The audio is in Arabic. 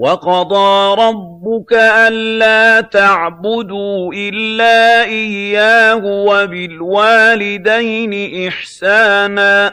وَقَضَىٰ رَبُّكَ أَلَّا تَعْبُدُوا إِلَّا إِيَّاهُ وَبِالْوَالِدَيْنِ إِحْسَانًا ۚ